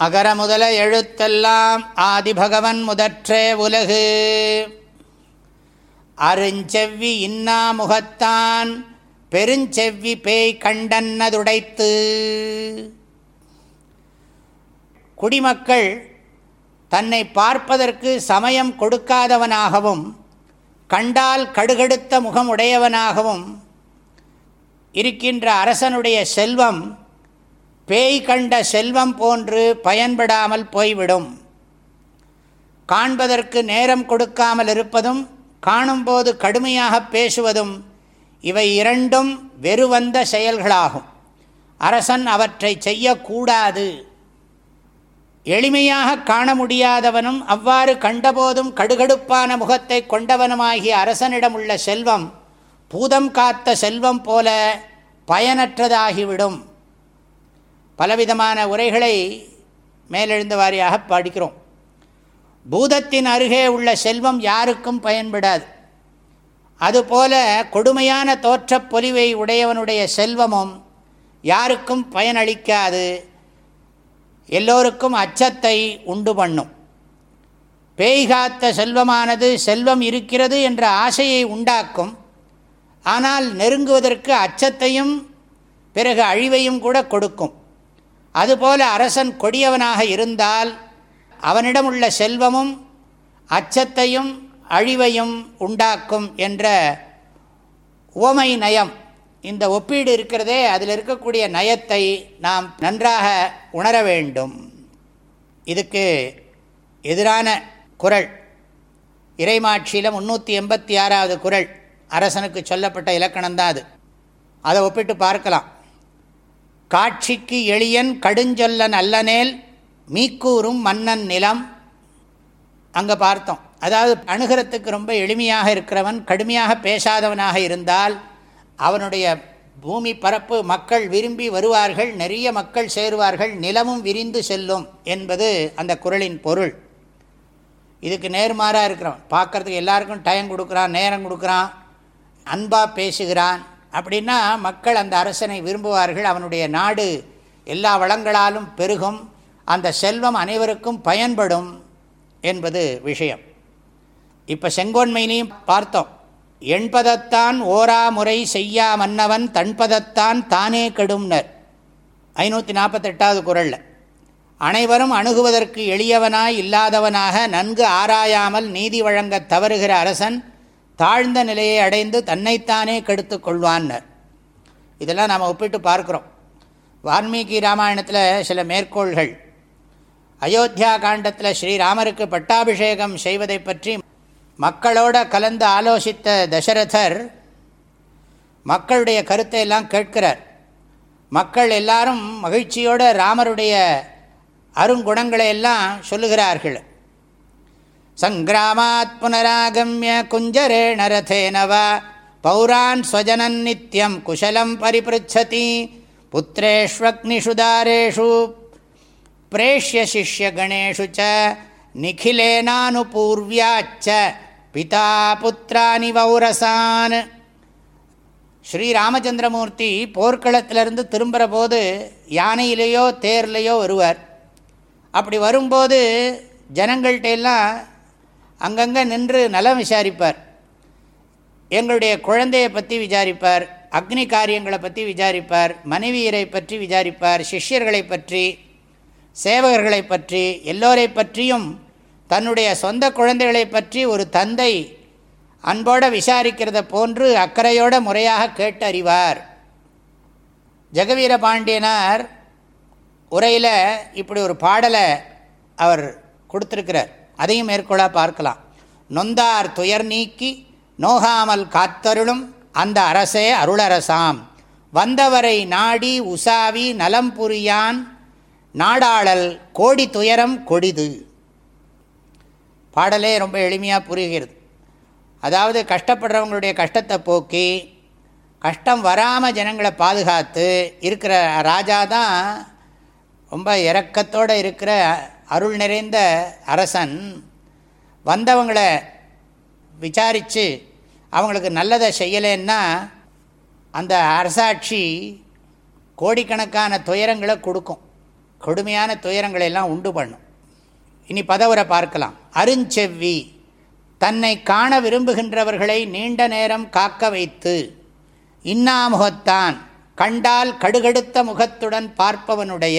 அகர முதல எழுத்தெல்லாம் ஆதிபகவன் முதற்றே உலகு. அருஞ்செவ்வி இன்னா முகத்தான் பெருஞ்செவ்வி பேய் கண்டன்னதுடைத்து குடிமக்கள் தன்னை பார்ப்பதற்கு சமயம் கொடுக்காதவனாகவும் கண்டால் கடுகடுத்த முகம் உடையவனாகவும் இருக்கின்ற அரசனுடைய செல்வம் பேய் கண்ட செல்வம் போன்று பயன்படாமல் போய்விடும். காண்பதற்கு நேரம் கொடுக்காமல் இருப்பதும் காணும்போது கடுமையாக பேசுவதும் இவை இரண்டும் வெறுவந்த செயல்களாகும். அரசன் அவற்றை செய்யக்கூடாது. எளிமையாக காண முடியாதவனும் அவ்வாறு கண்டபோதும் கடுகடுப்பான முகத்தை கொண்டவனுமாகிய அரசனிடம் உள்ள செல்வம் பூதம் காத்த செல்வம் போல பயனற்றதாகிவிடும். பலவிதமான உரைகளை மேலெழுந்த வாரியாக படிக்கிறோம். பூதத்தின் அருகே உள்ள செல்வம் யாருக்கும் பயன்படாது. அதுபோல கொடுமையான தோற்றப் பொலிவை உடையவனுடைய செல்வமும் யாருக்கும் பயனளிக்காது. எல்லோருக்கும் அச்சத்தை உண்டு பண்ணும். பேய்காத்த செல்வமானது செல்வம் இருக்கிறது என்ற ஆசையை உண்டாக்கும். ஆனால் நெருங்குவதற்கு அச்சத்தையும் பிறகு அழிவையும் கூட கொடுக்கும். அதுபோல அரசன் கொடியவனாக இருந்தால் அவனிடம் உள்ள செல்வமும் அச்சத்தையும் அழிவையும் உண்டாக்கும் என்ற உவமை நயம். இந்த ஒப்பீடு இருக்கிறதே அதில் இருக்கக்கூடிய நயத்தை நாம் நன்றாக உணர வேண்டும். இதுக்கு எதிரான குரல். இறைமாட்சியில் முந்நூற்றி எண்பத்தி ஆறாவது குரல். அரசனுக்கு சொல்லப்பட்ட இலக்கணம்தான் அது. அதை ஒப்பிட்டு பார்க்கலாம். காட்சிக்கு எளியன் கடுஞ்சொல்லன் அல்லனேல் மீக்கூறும் மன்னன் நிலம். அங்கே பார்த்தோம். அதாவது அணுகிறத்துக்கு ரொம்ப எளிமையாக இருக்கிறவன் கடுமையாக பேசாதவனாக இருந்தால் அவனுடைய பூமி பரப்பு மக்கள் விரும்பி வருவார்கள் நிறைய மக்கள் சேருவார்கள் நிலமும் விரிந்து செல்லும் என்பது அந்த குரலின் பொருள். இதுக்கு நேர்மாறாக இருக்கிறவன். பார்க்குறதுக்கு எல்லாருக்கும் டைம் கொடுக்குறான் நேரம் கொடுக்குறான் அன்பாக பேசுகிறான். அப்படின்னா மக்கள் அந்த அரசனை விரும்புவார்கள். அவனுடைய நாடு எல்லா வளங்களாலும் பெருகும். அந்த செல்வம் அனைவருக்கும் பயன்படும் என்பது விஷயம். இப்போ செங்கோன்மையிலையும் பார்த்தோம். எண்பதத்தான் ஓரா முறை செய்யா மன்னவன் தன்பதத்தான் தானே கெடும்னர். ஐநூற்றி நாற்பத்தெட்டாவது குரலில். அனைவரும் அணுகுவதற்கு எளியவனாய் இல்லாதவனாக நன்கு ஆராயாமல் நீதி வழங்க தவறுகிற அரசன் தாழ்ந்த நிலையை அடைந்து தன்னைத்தானே கெடுத்து கொள்வான்னர். இதெல்லாம் நாம் ஒப்பிட்டு பார்க்குறோம். வால்மீகி ராமாயணத்தில் சில மேற்கோள்கள். அயோத்தியா காண்டத்தில் ஸ்ரீராமருக்கு பட்டாபிஷேகம் செய்வதை பற்றி மக்களோட கலந்து ஆலோசித்த தசரதர் மக்களுடைய கருத்தை எல்லாம் கேட்கிறார். மக்கள் எல்லாரும் மகிழ்ச்சியோடு ராமருடைய அருங்குணங்களை எல்லாம் சொல்லுகிறார்கள். சங்கிராமாத் புனராகமிய குஞ்சரேண ரதேனவா பௌரான் ஸ்வஜனன் நித்தியம் குஷலம் பரிபிருச்சதி புத்திரேஷ்வக்னிஷுதாரேஷு பிரேஷ்ய சிஷ்யகணேஷு ச நிகிலேனானுபூர்வியாச்ச பிதா புத்திராணி வௌரசான் ஸ்ரீராமச்சந்திரமூர்த்தி போர்க்களத்திலிருந்து திரும்புகிற போது யானையிலேயோ தேர்லேயோ வருவார் அப்படி வரும்போது ஜனங்கள்கிட்ட எல்லாம் அங்கங்கே நின்று நலம் விசாரிப்பார். எங்களுடைய குழந்தையை பற்றி விசாரிப்பார் அக்னி காரியங்களை பற்றி விசாரிப்பார் மனைவியரை பற்றி விசாரிப்பார் சிஷ்யர்களை பற்றி சேவகர்களை பற்றி எல்லோரை பற்றியும் தன்னுடைய சொந்த குழந்தைகளை பற்றி ஒரு தந்தை அன்போடு விசாரிக்கிறத போன்று அக்கறையோட முறையாக கேட்டறிவார். ஜெகவீர பாண்டியனார் உரையில் இப்படி ஒரு பாடலை அவர் கொடுத்துருக்கிறார். அதையும் மேற்கொள்ள பார்க்கலாம். நொந்தார் துயர் நீக்கி நோகாமல் காத்தருளும் அந்த அரசே அருளரசாம். வந்தவரை நாடி உசாவி நலம் புரியான் நாடாளல் கோடி துயரம் கொடிது. பாடலே ரொம்ப எளிமையாக புரிகிறது. அதாவது கஷ்டப்படுறவங்களுடைய கஷ்டத்தை போக்கி கஷ்டம் வராமல் ஜனங்களை பாதுகாத்து இருக்கிற ராஜா தான் ரொம்ப இறக்கத்தோடு இருக்கிற அருள் நிறைந்த அரசன் வந்தவங்களை விசாரித்து அவங்களுக்கு நல்லதை செய்யலைன்னா அந்த அரசாட்சி கோடிக்கணக்கான துயரங்களை கொடுக்கும். கொடுமையான துயரங்களை எல்லாம் உண்டு பண்ணும். இனி பதவரை பார்க்கலாம். அருஞ்செவ்வி தன்னை காண விரும்புகின்றவர்களை நீண்ட நேரம் காக்க வைத்து இன்னாமுகத்தான் கண்டால் கடுகடுத்த முகத்துடன் பார்ப்பவனுடைய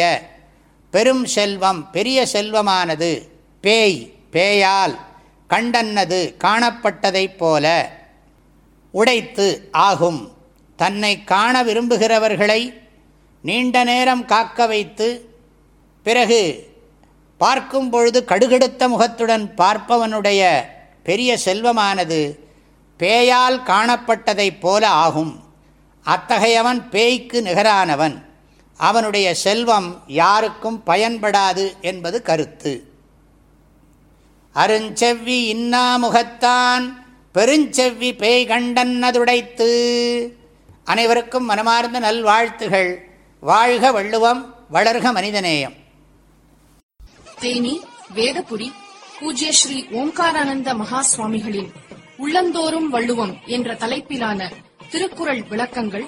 பெரும் செல்வம் பெரிய செல்வமானது பேய் பேயால் கண்டன்னது காணப்பட்டதைப் போல உடைத்து ஆகும். தன்னை காண விரும்புகிறவர்களை நீண்ட நேரம் காக்க வைத்து பிறகு பார்க்கும் பொழுது கடுகெடுத்த முகத்துடன் பார்ப்பவனுடைய பெரிய செல்வமானது பேயால் காணப்பட்டதைப் போல ஆகும். அத்தகையவன் பேய்க்கு நிகரானவன். அவனுடைய செல்வம் யாருக்கும் பயன்படாது என்பது கருத்து. அருஞ்செவ்வி இன்னா முகத்தான் பெருஞ்செவ்வி பேய் கண்டன்னதுடைத்து அனைவருக்கும் மனமார்ந்த நல்வாழ்த்துகள். வாழ்க வள்ளுவம் வளர்க மனிதநேயம். தேனி வேதபுரி பூஜ்ய ஸ்ரீ ஓம்காரானந்த மகா சுவாமிகளின் உள்ளந்தோறும் வள்ளுவம் என்ற தலைப்பிலான திருக்குறள் விளக்கங்கள்